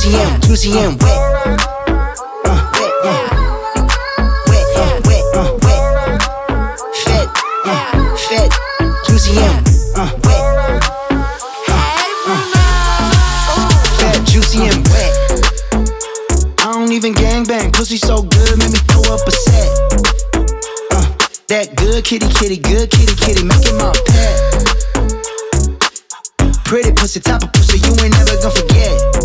juicy and wet. Uh, wet, uh, wet, uh, wet, uh, wet. Fat, uh, juicy and uh, wet. Juicy and wet. I don't even gang bang, pussy so good, make me throw up a set. Uh, that good kitty, kitty, good kitty, kitty, make it my pet. Pretty pussy, top of pussy, you ain't never gonna forget.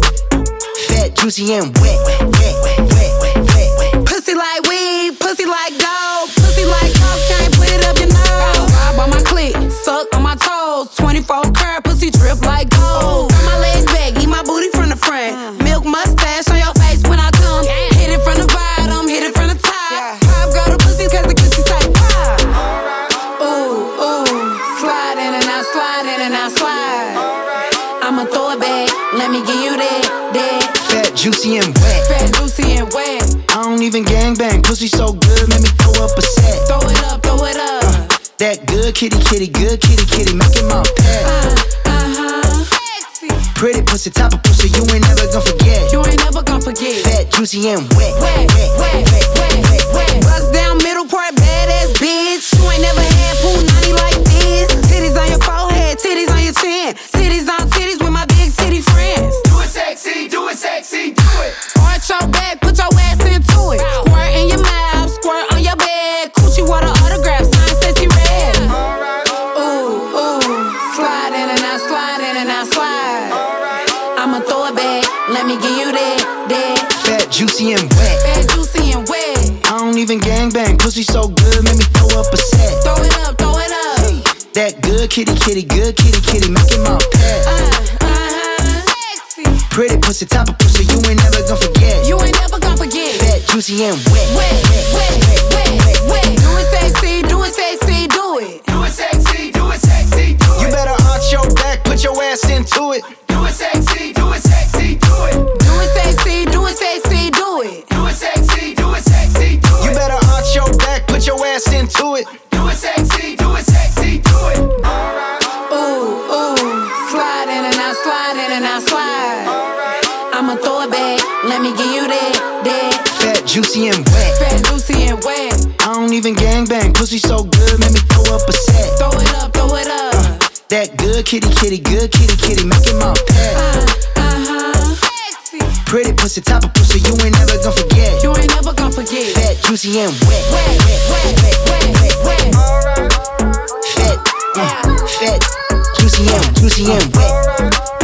Fat, juicy and wet, wet, wet, wet, wet, wet, wet. Pussy like weed, pussy like gold, pussy like cocaine, put it up your nose. Ride on my clit, suck on my toes. 24 karat pussy drip like gold. Turn my legs back, eat my booty from the front. Milk mustache on your face when I come. Hit it from the bottom, hit it from the top. Pop girl the pussy cause the pussy say pop. Ooh, ooh, slide in and out, slide in and out, slide. I'ma throw it back, let me give you that. Juicy and wet. Fat, juicy and wet. I don't even gang bang, pussy so good, make me throw up a set. Throw it up, throw it up. That good kitty, kitty, good kitty, kitty, make it my pet. Uh, uh-huh. Pretty pussy, top of pussy, you ain't never gonna forget. You ain't never gonna forget. Fat, juicy and wet, Wet, wet, wet, wet, wet, wet. Bust down middle throw it back, let me give you that, that. Fat, juicy and wet. Fat, juicy and wet. I don't even gang bang, pussy so good, make me throw up a set. Throw it up, throw it up. That good kitty, kitty, good kitty, kitty, make it my pet. Uh, uh-huh. Sexy. Pretty pussy, top of pussy, you ain't never gonna forget. You ain't never gonna forget. Fat, juicy and wet. Wet, wet, wet, wet, wet. Do it sexy, do it sexy, give you that, that. Fat, juicy and wet. Fat, juicy and wet. I don't even gang bang, pussy so good, make me throw up a set. Throw it up, throw it up. That good kitty, kitty, good kitty, kitty, make it my pet. Uh, uh-huh. Pretty pussy, top of pussy, you ain't never gonna forget. You ain't never gonna forget. Fat, juicy and wet. Wet, wet, wet, wet, wet, wet. Fat, uh, fat, juicy and juicy and wet.